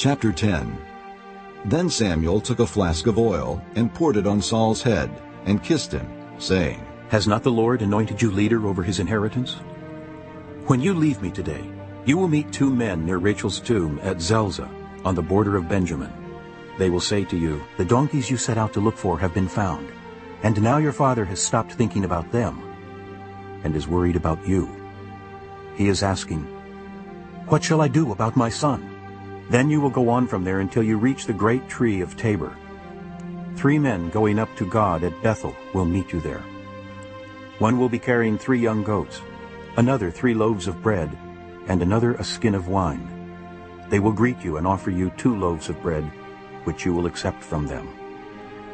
Chapter 10 Then Samuel took a flask of oil and poured it on Saul's head and kissed him, saying, Has not the Lord anointed you leader over his inheritance? When you leave me today, you will meet two men near Rachel's tomb at Zelzah on the border of Benjamin. They will say to you, The donkeys you set out to look for have been found, and now your father has stopped thinking about them and is worried about you. He is asking, What shall I do about my son? Then you will go on from there until you reach the great tree of Tabor. Three men going up to God at Bethel will meet you there. One will be carrying three young goats, another three loaves of bread, and another a skin of wine. They will greet you and offer you two loaves of bread, which you will accept from them.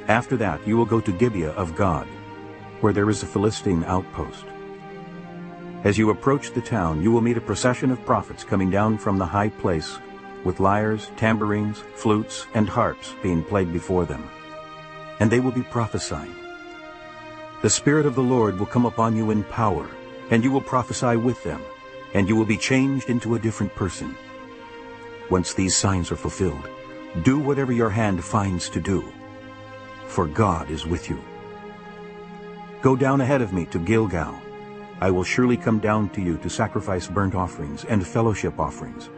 After that you will go to Gibeah of God, where there is a Philistine outpost. As you approach the town, you will meet a procession of prophets coming down from the high place, with lyres, tambourines, flutes, and harps being played before them. And they will be prophesying. The Spirit of the Lord will come upon you in power, and you will prophesy with them, and you will be changed into a different person. Once these signs are fulfilled, do whatever your hand finds to do, for God is with you. Go down ahead of me to Gilgal. I will surely come down to you to sacrifice burnt offerings and fellowship offerings.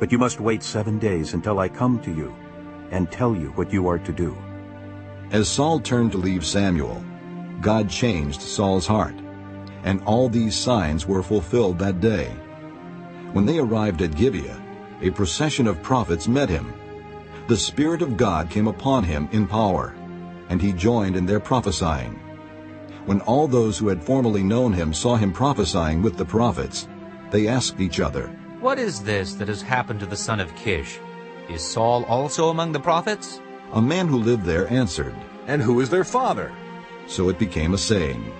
But you must wait seven days until I come to you and tell you what you are to do. As Saul turned to leave Samuel, God changed Saul's heart, and all these signs were fulfilled that day. When they arrived at Gibeah, a procession of prophets met him. The Spirit of God came upon him in power, and he joined in their prophesying. When all those who had formerly known him saw him prophesying with the prophets, they asked each other, What is this that has happened to the son of Kish? Is Saul also among the prophets? A man who lived there answered, And who is their father? So it became a saying,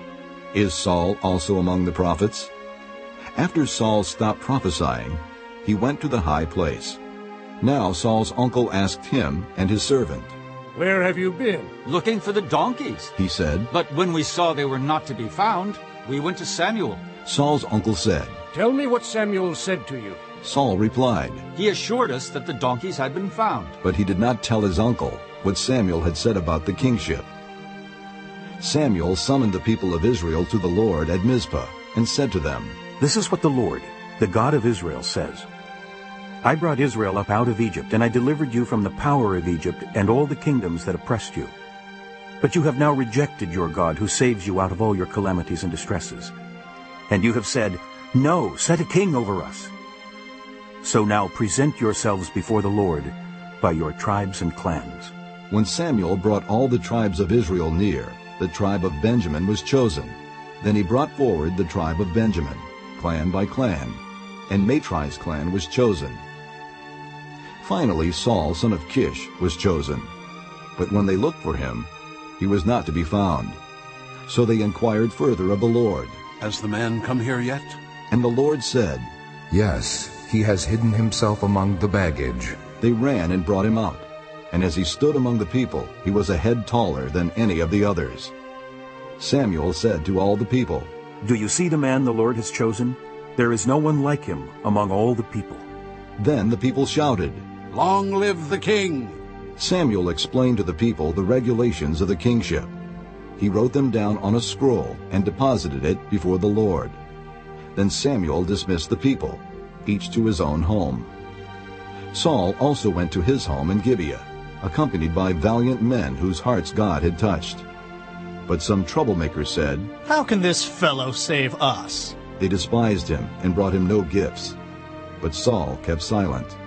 Is Saul also among the prophets? After Saul stopped prophesying, he went to the high place. Now Saul's uncle asked him and his servant, Where have you been? looking for the donkeys. He said, But when we saw they were not to be found, we went to Samuel. Saul's uncle said, Tell me what Samuel said to you. Saul replied, He assured us that the donkeys had been found. but he did not tell his uncle what Samuel had said about the kingship. Samuel summoned the people of Israel to the Lord at Mizpah and said to them, This is what the Lord, the God of Israel, says. I brought Israel up out of Egypt, and I delivered you from the power of Egypt and all the kingdoms that oppressed you. But you have now rejected your God, who saves you out of all your calamities and distresses. And you have said, No, set a king over us. So now present yourselves before the Lord by your tribes and clans. When Samuel brought all the tribes of Israel near, the tribe of Benjamin was chosen. Then he brought forward the tribe of Benjamin, clan by clan, and Matri's clan was chosen. Finally Saul, son of Kish, was chosen. But when they looked for him, he was not to be found. So they inquired further of the Lord. Has the man come here yet? And the Lord said, Yes, he has hidden himself among the baggage. They ran and brought him out. And as he stood among the people, he was a head taller than any of the others. Samuel said to all the people, Do you see the man the Lord has chosen? There is no one like him among all the people. Then the people shouted. Long live the king! Samuel explained to the people the regulations of the kingship. He wrote them down on a scroll and deposited it before the Lord. Then Samuel dismissed the people, each to his own home. Saul also went to his home in Gibeah, accompanied by valiant men whose hearts God had touched. But some troublemakers said, How can this fellow save us? They despised him and brought him no gifts. But Saul kept silent.